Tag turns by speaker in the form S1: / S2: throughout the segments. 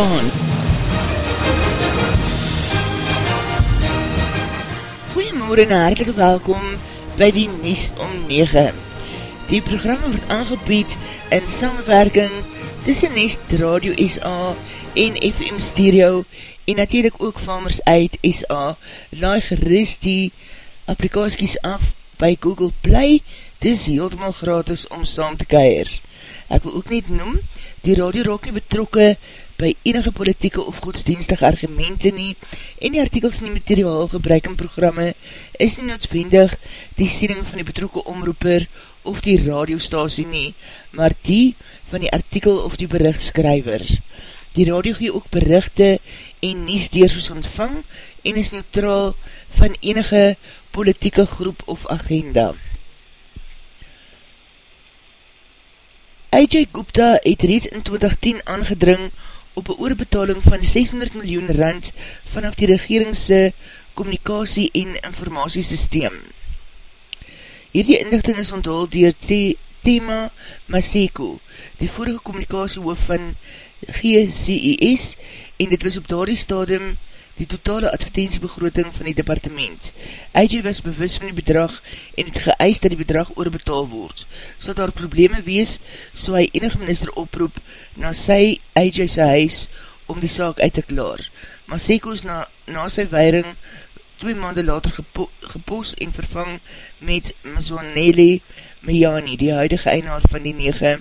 S1: Afrikaan. Goeiemorgen en hartelike welkom by die Nies om 9. Die program word aangebied in samenwerking tussen Nies Radio SA en FM Stereo en natuurlijk ook Farmers uit SA. Laai gerust die applikaties af by Google Play, dis heeltemal gratis om saam te keir. Ek wil ook net noem, die radio raak nie betrokke by enige politieke of godsdienstige argumente nie en die artikels nie materiaal gebruik in programme is nie noodwendig die siening van die betrokke omroeper of die radiostasie nie, maar die van die artikel of die berichtskryver. Die radio gee ook berichte en nies deers ontvang en is neutraal van enige politieke groep of agenda. AJ Gupta het reeds in 2010 aangedring op een oorbetaling van 600 miljoen rand vanaf die regeringse communicatie en informatiesysteem. Hierdie inlichting is onthul dier Thema Maseko, die vorige communicatiehoof van GCIS en dit was op daardie stadium die totale advertentiebegroting van die departement. AJ was bewus van die bedrag en het geëist dat die bedrag oorbetaal word. So daar probleme wees, so hy enige minister oproep na sy AJ sy huis om die saak uit te klaar. Maar Seko is na, na sy weiring twee maanden later gepo, gepost en vervang met Mzwanele Mejani, die huidige einaar van die 9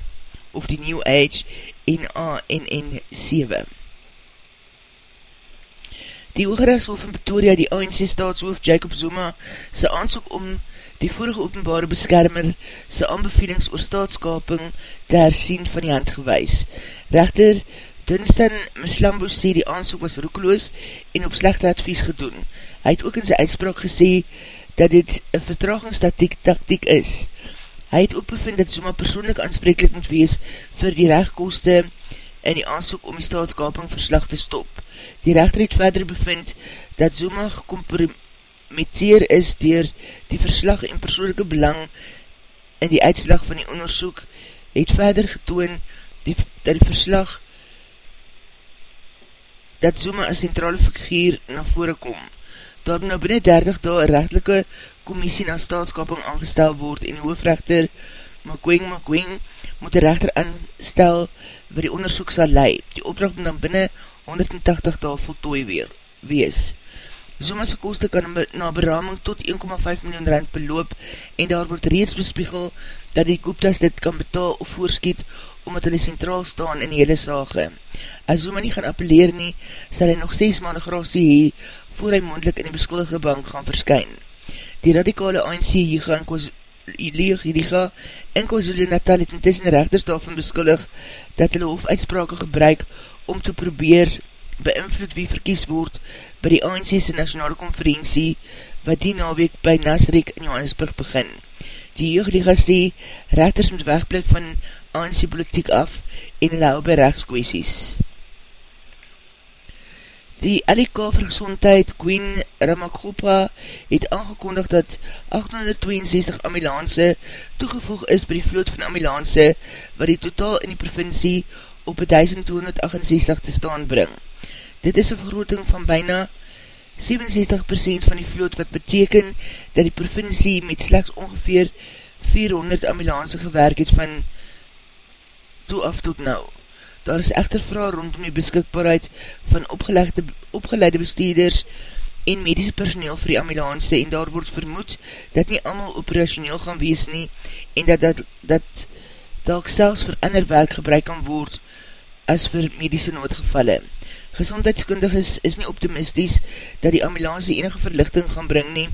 S1: of die New Age NANN 7. Die Hoogrechtshof in Pretoria, die ANC staatshoof Jacob Zuma, sy aansoek om die vorige openbare beskermer sy aanbevelings oor staatskaping te hersien van die hand gewys. Rechter Dunstan Mishlambo sê die aansoek was roekeloos en op slechte advies gedoen. Hy het ook in sy uitspraak gesê dat dit een vertragingstactiek tactiek is. Hy het ook bevind dat Zuma persoonlik aansprekelijk moet wees vir die rechtkoste in die aansoek om die staatskaping verslag te stop. Die rechter het verder bevind dat Zuma gecompromitteer is dier die verslag en persoonlijke belang in die uitslag van die onderzoek het verder getoon die, dat die verslag dat Zuma as centrale figuur na vore kom. Daar nou binnen 30 daal een rechtelike commissie na staatskaping aangestel word en die hoofrechter Makwing Makwing moet die rechter aanstel wat die onderzoek sal lei. Die opdracht moet dan binnen 180 daal voltooi weer, wees. Zoma's koste kan na beraming tot 1,5 miljoen rand beloop en daar word reeds bespiegel dat die Gupta's dit kan betaal of voorskiet omdat hulle centraal staan in die hele sage. As Zoma nie gaan appeleer nie, sal hy nog 6 maanden grasie hee voor hy moendlik in die beskuldige bank gaan verskyn. Die radikale ANC gaan Lieg Liga in KwaZulu Natal het intussen rechters daarvan beskuldig dat hulle hofuitsprake gebruik om te probeer beïnvloed wie verkies word by die ANC's nationale konferentie wat die naweek by Nasrek in Johannesburg begin. Die jeugdliga sê, rechters moet wegblijf van ANC politiek af en hulle hou by rechtskwesies. Die LK vir gezondheid Queen Ramakopa het aangekondig dat 862 ambulance toegevoeg is by die vloot van ambulance wat die totaal in die provincie op 1268 te staan bring. Dit is een vergrooting van bijna 67% van die vloot wat beteken dat die provincie met slechts ongeveer 400 ambulance gewerk het van toe af tot nou. Daar is echter vraag rondom die beskikbaarheid van opgeleide, opgeleide bestuurders en medische personeel vir die ambulance en daar word vermoed dat nie allemaal operationeel gaan wees nie en dat dat, dat dalk selfs vir ander werk gebruik kan word as vir medische noodgevalle. Gezondheidskundiges is nie optimisties dat die ambulance enige verlichting gaan bring nie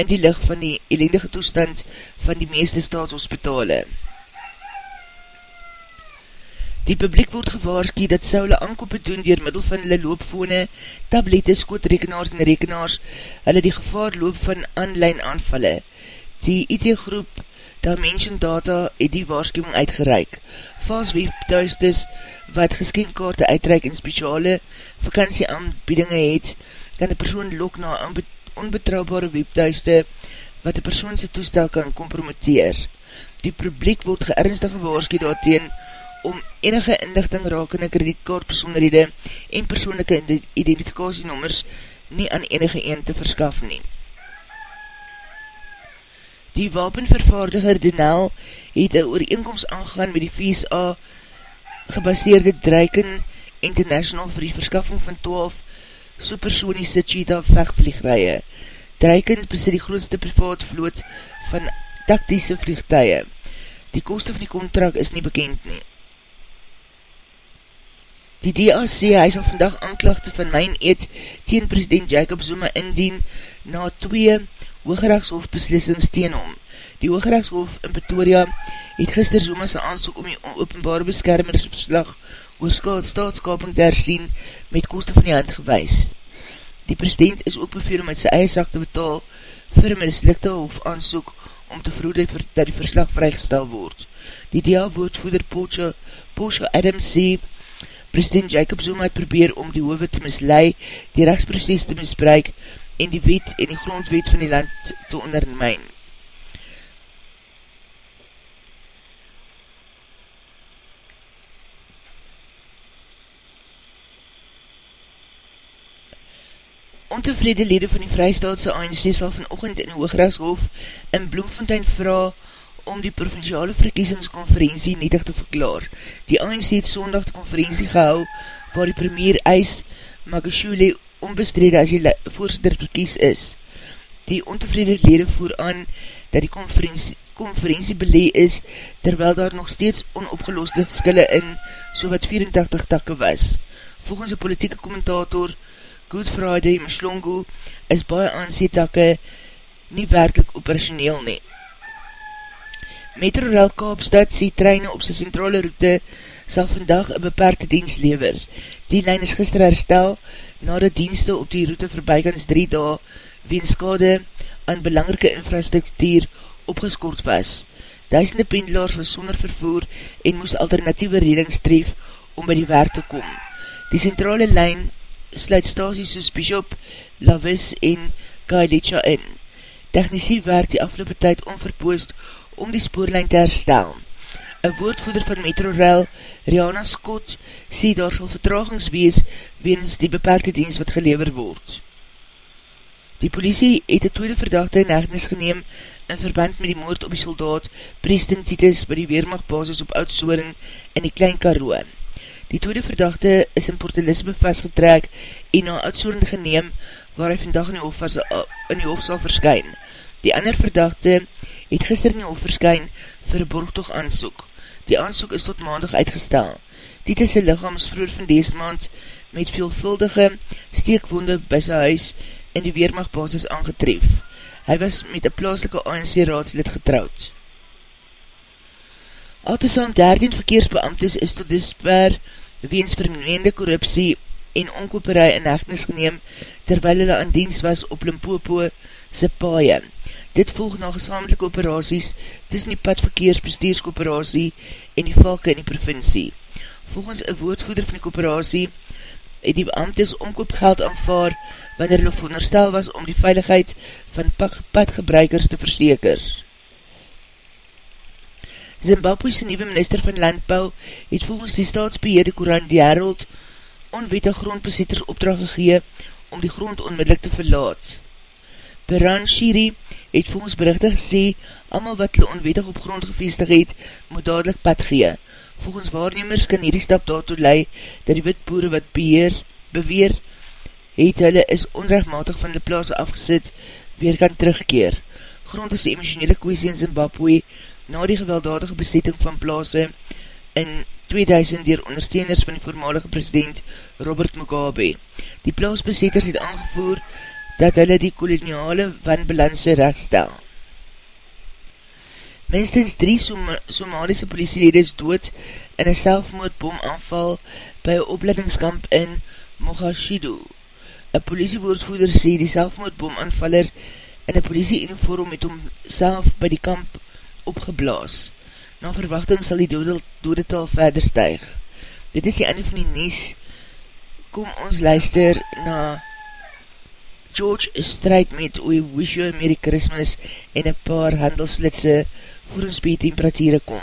S1: in die licht van die elendige toestand van die meeste staatshospitale. Die publiek word gewaarski dat sy hulle aankoppe doen dier middel van hulle loopfone, tablette, skootrekenaars en rekenaars, hulle die gevaar loop van online aanvalle. Die IT groep Dimension Data het die waarschuwing uitgereik. Fast webtuistes wat geskenkkaarte uitreik en speciale vakantieaanbiedinge het, kan die persoon lok na onbetrouwbare webtuiste wat die persoonse toestel kan kompromitteer. Die publiek word geernstig gewaarskie daarteen om enige inlichting rakende kredietkaart persoonrede en persoonlijke identifikasienommers nie aan enige een te verskaf nie. Die wapenvervaardiger Denel het een ooreenkomst aangegaan met die VSA gebaseerde Dreiken International vir die verskaffing van 12 supersoniese cheetah vechtvliegtuie. Dreiken besit die grootste privaat vloot van taktiese vliegtuie. Die koste van die contract is nie bekend nie. Die DAC, hy sal vandag aanklachte van myn eet teen president Jacob Zuma indien na twee Hoogrechtshof beslissings teen hom. Die Hoogrechtshof in Pretoria het gister Zuma sy aansoek om die openbare beskermersverslag oor staatskaping te herzien met koste van die hand gewys. Die president is ook beveel om met sy eie sak te betaal vir een mislikte hof aansoek om te vroeg dat die verslag vrygestel word. Die DA-woordvoeder Porsche Adams sê, president Jacob Zuma het probeer om die hove te mislei, die rechtsproces te misbruik en die wet en die grondwet van die land te ondermijn. Ontevrede lede van die Vrijstaatse ANC sal vanochtend in die Hoogrechtshof in Bloemfontein vraag om die provinciale verkiesingskonferentie netig te verklaar. Die ANC het sondag die konferentie gehou waar die premier Eis Magashule onbestrede as die voorzitter verkies is. Die ontevrede lede voer aan dat die konferentie konferentie belee is, terwyl daar nog steeds onopgeloste skille in so wat 84 takke was. Volgens die politieke kommentator Good Friday Mshlongo is baie aansetakke nie werkelijk operationeel nie. Metro Rail Kaapstad sê treine op sy centrale route sal vandag een beperkte dienst lever. Die lijn is gister herstel nadat dienste op die route verbijkans drie dae ween skade aan belangrike infrastruktuur opgeskort was. Duisende pendelaars was sonder vervoer en moes alternatieve redings tref om by die werk te kom. Die centrale lijn sluit stasies soos Bishop, Lavis en Kailicha in. Technisie werk die afgelopen tyd onverpoost om die spoorlijn te herstel. Een woordvoeder van Metrorail, Rihanna Scott, sê daar sal vertragings wees weens die beperkte dienst wat gelever word. Die politie het die tweede verdachte in hegnis geneem in verband met die moord op die soldaat Preston Titus by die Weermachtbasis op Oudsoring in die Klein Karoe. Die tweede verdachte is in Port Elizabeth vastgetrek en na uitsoorend geneem waar hy vandag in die hof, was, in die hof sal verskyn. Die ander verdachte het gister in die hof verskyn vir borgtoog aansoek. Die aansoek is tot maandag uitgestel. Dit is sy lichaam is vroer van deze maand met veelvuldige steekwonde by sy huis in die Weermachtbasis aangetref. Hy was met een plaaslike ANC raadslid getrouwd. Altesaam 13 verkeersbeamtes is tot disver weens vermeende korruptie en onkoperij in hechtenis geneem terwyl hulle aan dienst was op Limpopo se paaie. Dit volg na gesamelike operaties tussen die padverkeersbestuurskooperatie en die valke in die provincie. Volgens een woordvoeder van die kooperatie het die beamtes omkoopgeld aanvaar wanneer hulle veronderstel was om die veiligheid van padgebruikers te versekers. Zimbabwe's nieuwe minister van Landbouw het volgens die staatsbeheerde Koran die Herald onwettig grondbesetters opdracht gegee om die grond onmiddellik te verlaat. Beran Shiri het volgens berichte gesê, amal wat hulle onwettig op grond gevestig het, moet dadelijk pad gee. Volgens waarnemers kan hierdie stap daartoe lei, dat die witboere wat beheer, beweer, het hulle is onrechtmatig van die plaas afgesit, weer kan terugkeer. Grond is die emotionele kwestie in Zimbabwe, na die gewelddadige besetting van plaase in 2000 dier ondersteuners van die voormalige president Robert Mugabe. Die plaasbesetters het aangevoer dat hulle die koloniale wanbalanse rechtstel. Minstens drie Som Somalische politielede is dood in een selfmoordbom aanval by een opleidingskamp in Mogashido. Een politiewoordvoeder sê die selfmoordbom aanvaller in een politieuniform met hom self by die kamp opgeblaas. Na verwachting sal die dodetal verder stuig. Dit is die einde van die nies. Kom ons luister na George strijd met We Wish You a Merry Christmas en een paar handelsflitse voor ons by temperatuur kom.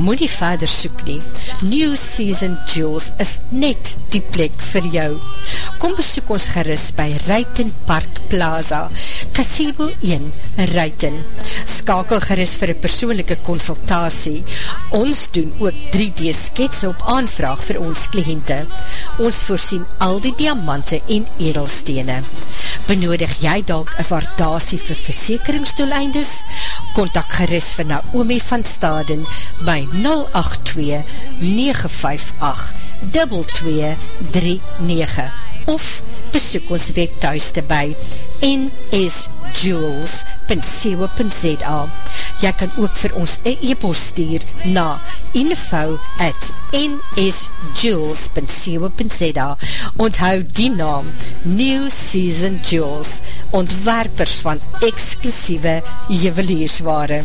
S2: Moe nie verder soek nie. New Season Jewels is net die plek vir jou. Kom besoek ons gerust by Ruiten Park Plaza, Casebo 1, Ruiten. Skakel gerust vir een persoonlijke consultatie. Ons doen ook 3D sketsen op aanvraag vir ons kliënte. Ons voorsien al die diamante en edelstene. Benodig jy dalk een waardasie vir versekeringsdoeleindes? Contact gerust vir Naomi van Staden by 082-958-2239 of besoek ons webthuiste by nsjewels.co.za Jy kan ook vir ons e-post stuur na info at nsjewels.co.za Onthou die naam New Season Jewels ontwerpers van exclusieve juweliersware.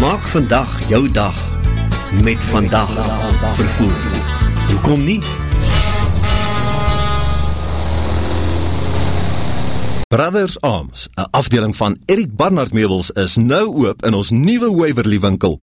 S3: Maak vandag jou dag met vandag vervoer. Hoekom nie?
S4: Brothers Arms, een afdeling van Eric Barnard Meubels, is nou oop in ons nieuwe Waverly winkel.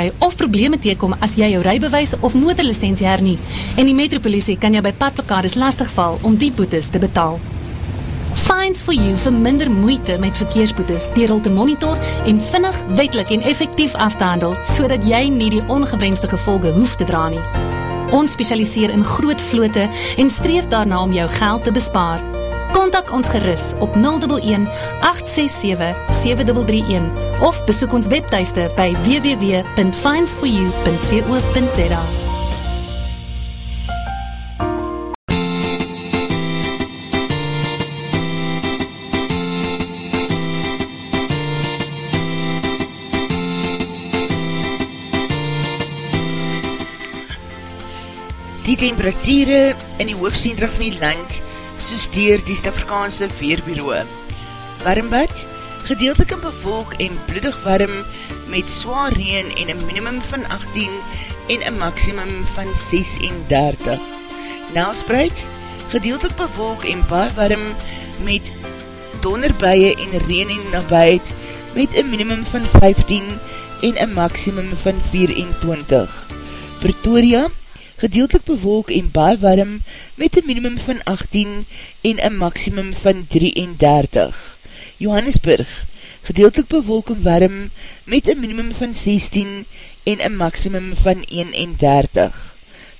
S5: kry of probleme teekom as jy jou rijbewijs of motorlicentie hernie en die metropolisie kan jou by padplokades lastigval om die boetes te betaal. Fines for You vir minder moeite met verkeersboetes dier al te monitor en vinnig, wetlik en effectief af te handel so dat jy nie die ongewenste gevolge hoef te dra nie. Ons specialiseer in groot vloote en streef daarna om jou geld te bespaar. Contact ons gerus op 011-867-7331 of besoek ons webteiste by www.finds4u.co.za
S1: Die temperatuur in die hoofdcentra van die land soos dier die Stafrikaanse Weerbureau. Warmbad, gedeeltelik in bevolk en bloedig warm met zwaar reen en een minimum van 18 en een maximum van 36. Nelspreid, gedeeltelik bevolk en baar warm met donderbuie en reen en nabijt met een minimum van 15 en een maximum van 24. Pretoria, gedeeltelik bewolk en baie warm met een minimum van 18 en een maximum van 33. Johannesburg, gedeeltelik bewolk en warm met een minimum van 16 en een maximum van 31.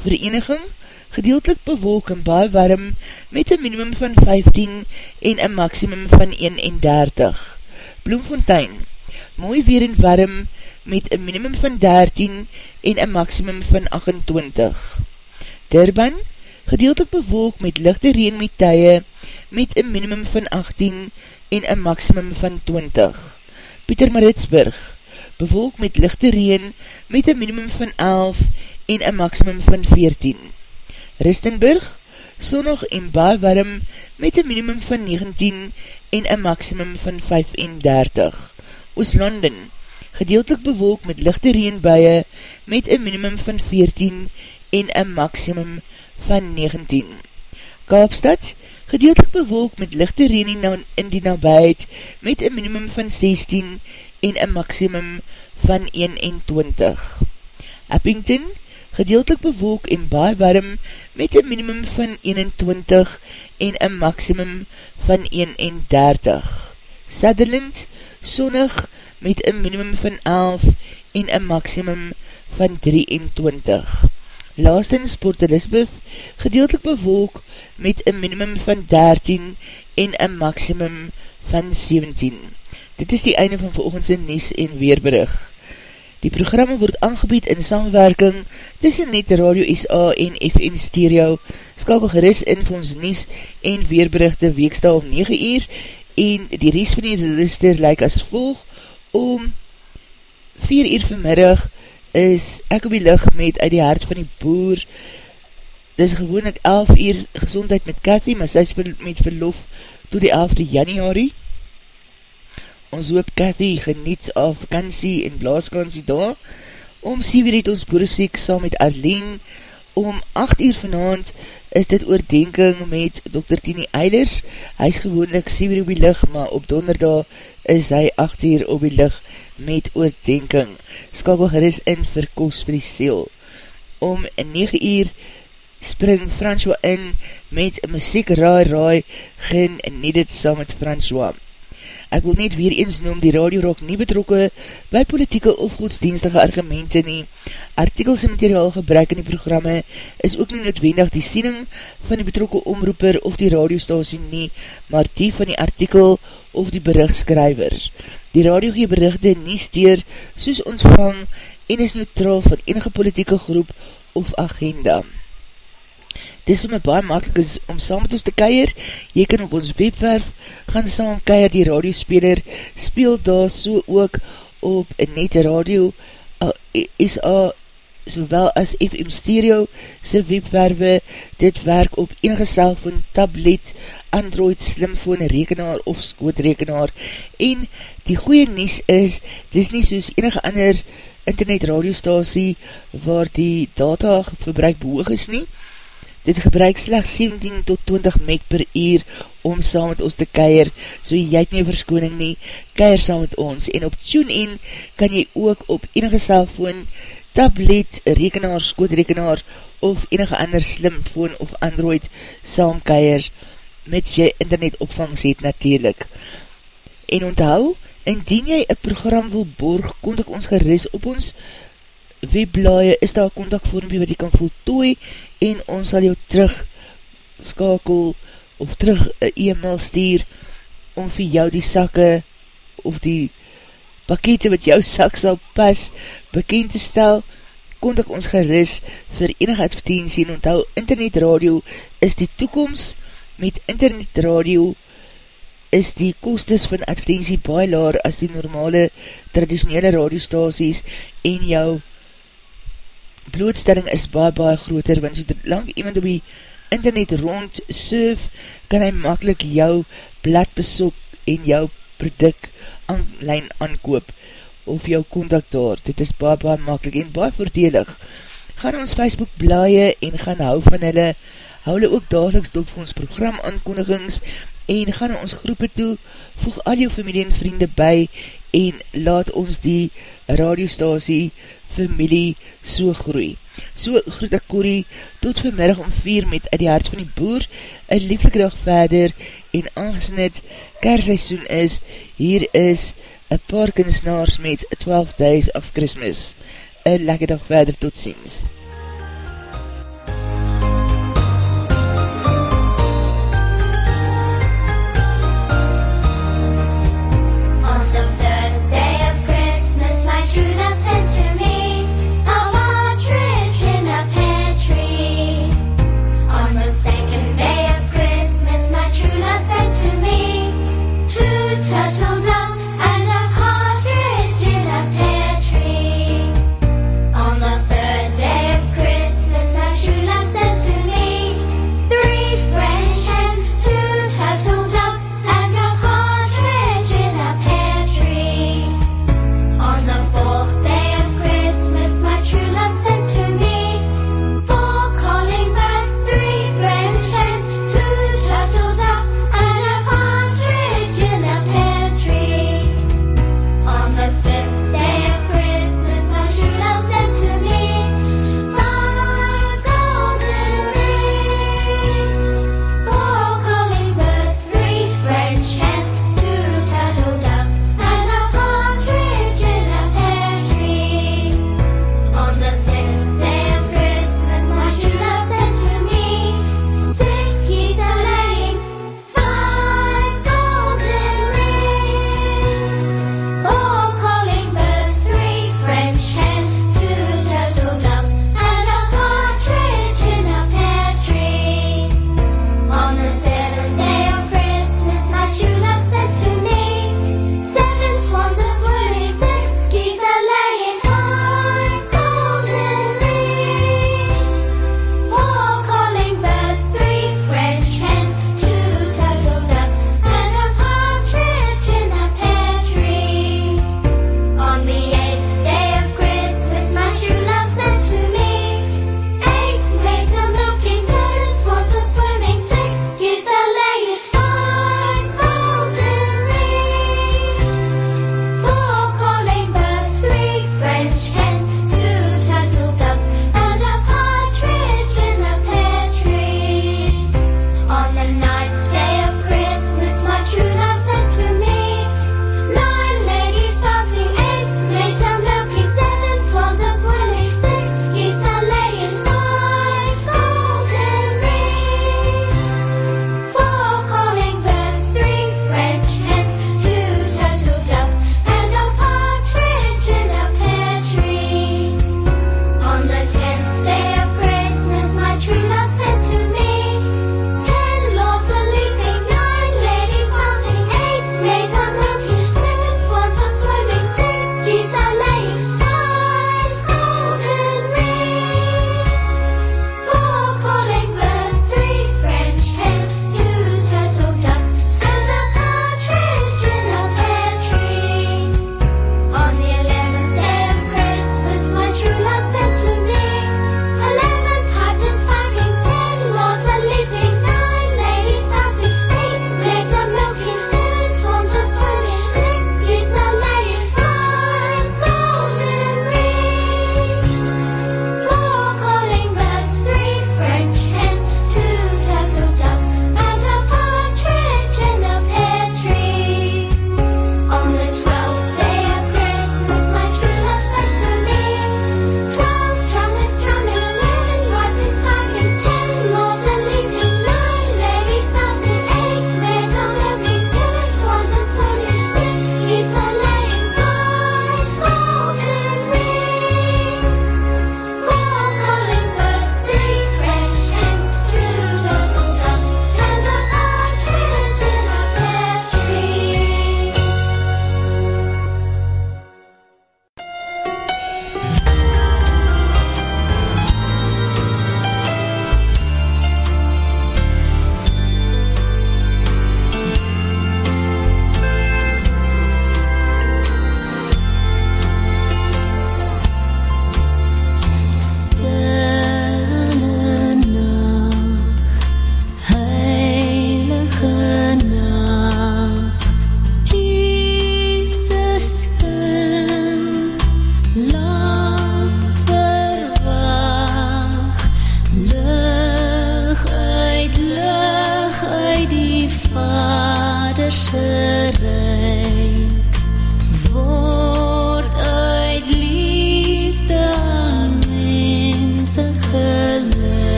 S1: Vereniging, gedeeltelik bewolk en baie warm met een minimum van 15 en een maximum van 31. Bloemfontein, mooi weer en warm met een minimum van 13 en een maximum van 28. Durban, gedeeltelik bewolk met lichte reen met tye met een minimum van 18 en een maximum van 20. Pieter Maritsburg, bewolk met lichte reen met een minimum van 11 en een maximum van 14. Ristenburg, sonnig en baar warm met een minimum van 19 en een maximum van 35. Ooslanden, gedeeltelik bewolk met lichte reenbuie met een minimum van 14 en een maximum van 19. Kaapstad, gedeeltelik bewolk met lichte reen in die nabijheid met een minimum van 16 en een maximum van 21. Eppington, gedeeltelik bewolk en baie warm met een minimum van 21 en een maximum van 31. Sutherland, sonnig met een minimum van 11 en een maximum van 23. Laastens Port Elizabeth, gedeeltelik bewolk met een minimum van 13 en een maximum van 17. Dit is die einde van volgendse Nies en Weerberig. Die programme word aangebied in samenwerking tussen net Radio SA en FM Stereo. Skakel geris in vir ons Nies en Weerberichte weekstal om 9 uur en die rest van die rooster lyk as volg om 4 uur vanmiddag is ek op die licht met uit die hart van die boer. Dit is gewoon ek 11 uur gezondheid met Cathy, maar sy is met verlof to die 11 januari. Ons hoop Cathy geniet af vakantie en blaaskansie daar. Om 7 uur het ons boeresek saam met Arlene. Om 8 uur vanavond is dit oordenking met Dr. Tini Eilers. Hy is gewoonlik 7 uur op die licht, maar op donderdag is hy 8 uur op die licht met oordenking. Skakel geris in vir koos vir die seel. Om 9 uur spring François in met muziek raai raai gen en nie dit saam met François. Ek wil net weer eens noem die Radio Rock nie betrokke by politieke of godsdienstige argumente nie. Artikels en materiaal gebruik in die programme is ook nie noodwendig die siening van die betrokke omroeper of die radiostasie nie, maar die van die artikel of die berichtskryvers. Die radio gee berichte nie steer soos ontvang en is neutraal van enige politieke groep of agenda. Dit is my baie makkelijk is om saam met ons te keier. Jy kan op ons webwerf gaan saam keier die radiospeler speel daar so ook op net radio SA sowel as FM stereo sy webwerwe. Dit werk op enige cellfoon, tablet, android, slimfoon, rekenaar of skootrekenaar. En die goeie nies is, dit is nie soos enige ander internet radiostasie waar die data verbruik behoog is nie. Dit gebruik slechts 17 tot 20 meg per uur om saam met ons te keier, so jy het nie verskoning nie, keier saam met ons. En op TuneIn kan jy ook op enige cellfoon, tablet, rekenaar, skootrekenaar of enige ander slimfoon of android saam keier met jy internet opvangs het natuurlijk. En onthou, indien jy een program wil borg, kon ek ons geris op ons webblaie, is daar contactvormpie wat jy kan voltooi en ons sal jou terug skakel of terug een e-mail stuur om vir jou die sakke of die pakete wat jou sak sal pas bekend te stel, kontak ons geris vir enige advertentie en onthou internetradio is die toekomst. Met internetradio is die kostes van advertentie baie laar as die normale traditionele radiostasies en jou blootstelling is baie baie groter, want so lang iemand op die internet rond surf, kan hy makkelijk jou blad besoek en jou product online aankoop of jou contact daar. Dit is baie baie makkelijk en baie voordelig. Gaan ons Facebook blaie en gaan hou van hulle, hou hulle ook dageliks dop vir ons program aankondigings en gaan ons groepe toe, voeg al jou familie en vriende by en laat ons die radiostasie familie so groei. So groet ek Corrie tot vanmiddag om vier met uit die hart van die boer, een lieflike dag verder en aangesnit kerseisoen is, hier is een paar kunstenaars met 12 days of Christmas. Een lekker dag verder, tot ziens.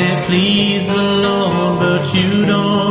S6: It please the Lord, but you don't.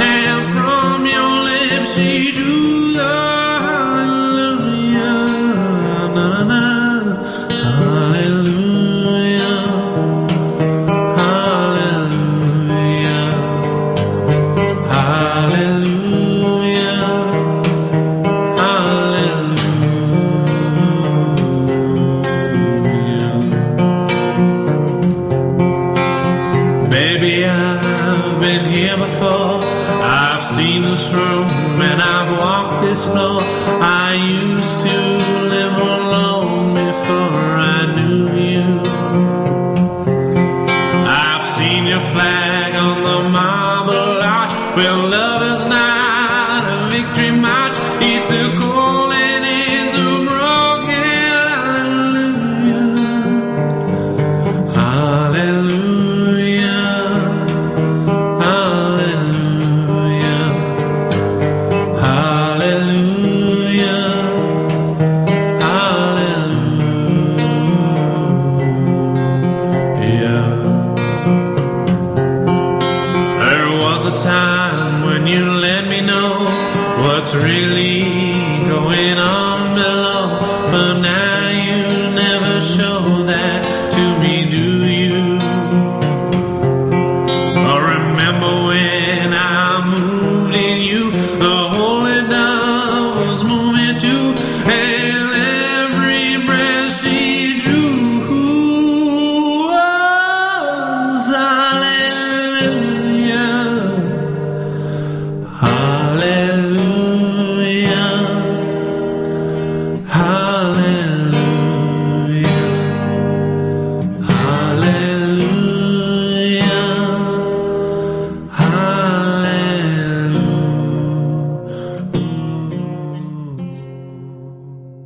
S6: and from your lips she drew. Hallelujah.